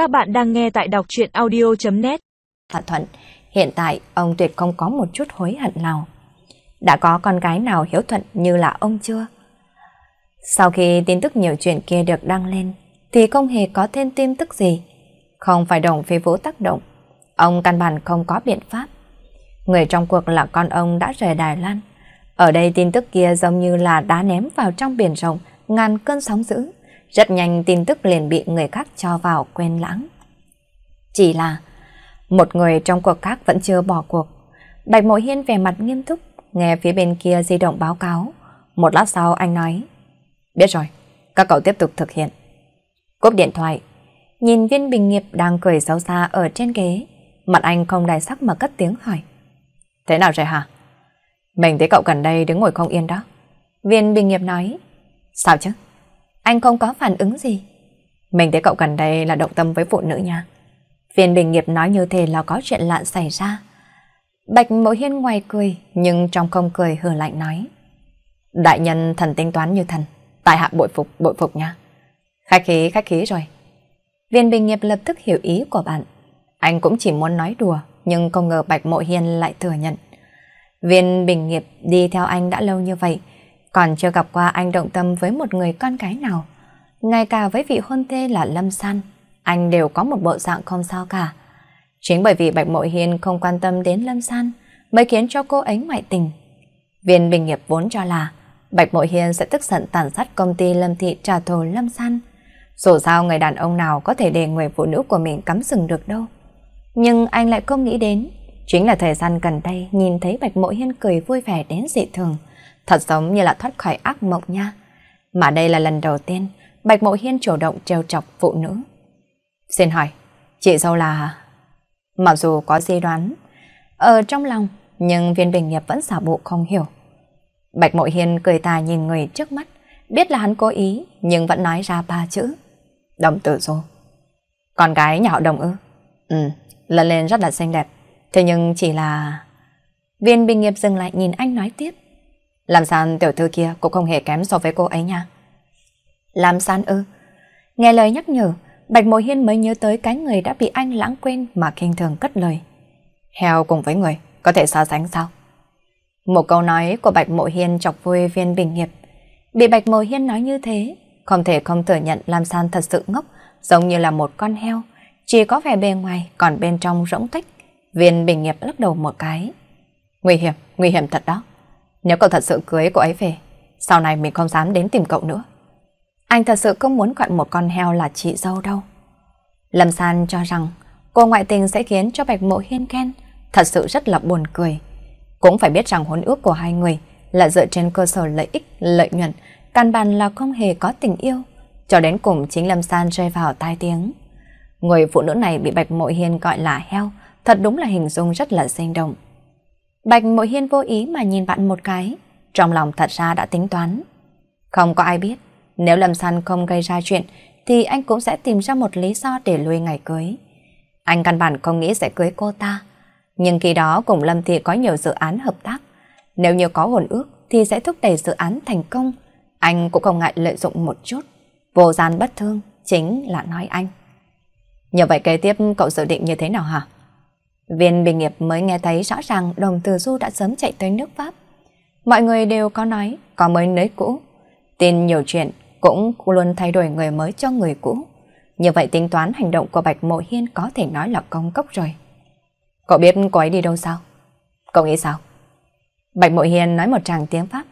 Các bạn đang nghe tại đọc chuyện audio.net Thỏa thuận, hiện tại ông tuyệt không có một chút hối hận nào. Đã có con gái nào hiếu thuận như là ông chưa? Sau khi tin tức nhiều chuyện kia được đăng lên, thì không hề có thêm tin tức gì. Không phải đồng phi vũ tác động, ông căn bản không có biện pháp. Người trong cuộc là con ông đã rời Đài Loan. Ở đây tin tức kia giống như là đá ném vào trong biển rộng, ngàn cơn sóng dữ. Rất nhanh tin tức liền bị người khác cho vào quên lãng. Chỉ là một người trong cuộc khác vẫn chưa bỏ cuộc. Bạch Mộ Hiên về mặt nghiêm túc, nghe phía bên kia di động báo cáo. Một lát sau anh nói, biết rồi, các cậu tiếp tục thực hiện. Cúp điện thoại, nhìn viên bình nghiệp đang cười xấu xa ở trên ghế. Mặt anh không đài sắc mà cất tiếng hỏi. Thế nào rồi hả? Mình thấy cậu gần đây đứng ngồi không yên đó. Viên bình nghiệp nói, sao chứ? Anh không có phản ứng gì. Mình thấy cậu gần đây là động tâm với phụ nữ nha. Viên bình nghiệp nói như thế là có chuyện lạ xảy ra. Bạch Mộ Hiên ngoài cười, nhưng trong không cười hờ lạnh nói. Đại nhân thần tính toán như thần, tại hạ bội phục, bội phục nha. Khách khí, khách khí rồi. Viên bình nghiệp lập tức hiểu ý của bạn. Anh cũng chỉ muốn nói đùa, nhưng không ngờ Bạch Mộ Hiên lại thừa nhận. Viên bình nghiệp đi theo anh đã lâu như vậy, còn chưa gặp qua anh động tâm với một người con gái nào. Ngay cả với vị hôn thê là Lâm San, anh đều có một bộ dạng không sao cả. Chính bởi vì Bạch Mội Hiên không quan tâm đến Lâm San mới khiến cho cô ấy ngoại tình. Viên bình nghiệp vốn cho là Bạch Mội Hiên sẽ tức giận tàn sát công ty Lâm Thị trả thù Lâm San. Dù sao người đàn ông nào có thể để người phụ nữ của mình cắm sừng được đâu. Nhưng anh lại không nghĩ đến, chính là thời gian gần đây nhìn thấy Bạch Mội Hiên cười vui vẻ đến dị thường, thật giống như là thoát khỏi ác mộng nha. Mà đây là lần đầu tiên Bạch Mộ Hiên chủ động trêu chọc phụ nữ. Xin hỏi, chị dâu là... Mặc dù có di đoán ở trong lòng, nhưng viên bình nghiệp vẫn xả bộ không hiểu. Bạch Mộ Hiên cười tà nhìn người trước mắt, biết là hắn cố ý, nhưng vẫn nói ra ba chữ. Đồng tử dô. Con gái nhà họ đồng ư? Ừ, lần lên rất là xinh đẹp. Thế nhưng chỉ là... Viên bình nghiệp dừng lại nhìn anh nói tiếp. Làm San tiểu thư kia cũng không hề kém so với cô ấy nha. Làm san ư? Nghe lời nhắc nhở, Bạch Mộ Hiên mới nhớ tới cái người đã bị anh lãng quên mà kinh thường cất lời. Heo cùng với người, có thể so sánh sao? Một câu nói của Bạch Mộ Hiên chọc vui viên bình nghiệp. Bị Bạch Mộ Hiên nói như thế, không thể không thừa nhận Lam San thật sự ngốc, giống như là một con heo, chỉ có vẻ bề ngoài còn bên trong rỗng tích. Viên bình nghiệp lắc đầu một cái. Nguy hiểm, nguy hiểm thật đó. Nếu cậu thật sự cưới cô ấy về, sau này mình không dám đến tìm cậu nữa. Anh thật sự không muốn gọi một con heo là chị dâu đâu. Lâm San cho rằng cô ngoại tình sẽ khiến cho Bạch Mộ Hiên khen, thật sự rất là buồn cười. Cũng phải biết rằng hôn ước của hai người là dựa trên cơ sở lợi ích, lợi nhuận, căn bản là không hề có tình yêu. Cho đến cùng chính Lâm San rơi vào tai tiếng. Người phụ nữ này bị Bạch Mộ Hiên gọi là heo, thật đúng là hình dung rất là sinh động. Bạch Mộ Hiên vô ý mà nhìn bạn một cái, trong lòng thật ra đã tính toán. Không có ai biết, nếu Lâm San không gây ra chuyện, thì anh cũng sẽ tìm ra một lý do để lùi ngày cưới. Anh căn bản không nghĩ sẽ cưới cô ta. Nhưng khi đó cùng Lâm Thị có nhiều dự án hợp tác. Nếu như có hồn ước thì sẽ thúc đẩy dự án thành công. Anh cũng không ngại lợi dụng một chút. Vô gian bất thương chính là nói anh. Như vậy kế tiếp cậu dự định như thế nào hả? Viên bình nghiệp mới nghe thấy rõ ràng đồng từ du đã sớm chạy tới nước Pháp. Mọi người đều có nói, có mới nới cũ. Tin nhiều chuyện, cũng luôn thay đổi người mới cho người cũ. Như vậy tính toán hành động của Bạch Mộ Hiên có thể nói là công cốc rồi. Cậu biết cô ấy đi đâu sao? Cậu nghĩ sao? Bạch Mộ Hiên nói một tràng tiếng Pháp.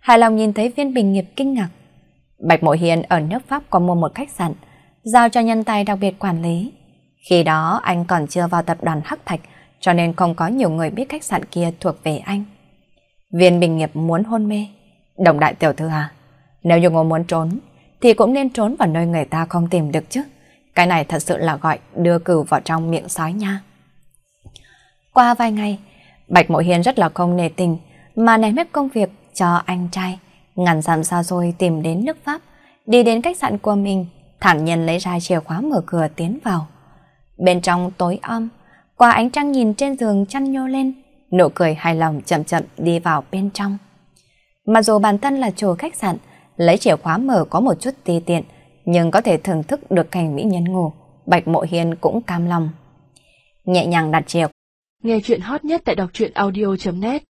Hài lòng nhìn thấy viên bình nghiệp kinh ngạc. Bạch Mộ Hiên ở nước Pháp có mua một khách sạn, giao cho nhân tài đặc biệt quản lý. Khi đó anh còn chưa vào tập đoàn Hắc Thạch, cho nên không có nhiều người biết khách sạn kia thuộc về anh. Viên bình nghiệp muốn hôn mê. Đồng đại tiểu thư à? Nếu như ngô muốn trốn, thì cũng nên trốn vào nơi người ta không tìm được chứ. Cái này thật sự là gọi đưa cừu vào trong miệng sói nha. Qua vài ngày, Bạch Mộ Hiền rất là không nề tình, mà ném hết công việc cho anh trai. Ngàn dặm xa xôi tìm đến nước Pháp, đi đến khách sạn của mình, thản nhiên lấy ra chìa khóa mở cửa tiến vào. Bên trong tối om, qua ánh trăng nhìn trên giường chăn nhô lên, nụ cười hài lòng chậm chậm đi vào bên trong. Mặc dù bản thân là chủ khách sạn, lấy chìa khóa mở có một chút tì tiện, nhưng có thể thưởng thức được cảnh mỹ nhân ngủ, Bạch Mộ Hiên cũng cam lòng. Nhẹ nhàng đặt chìa. Nghe chuyện hot nhất tại đọc truyện audio.net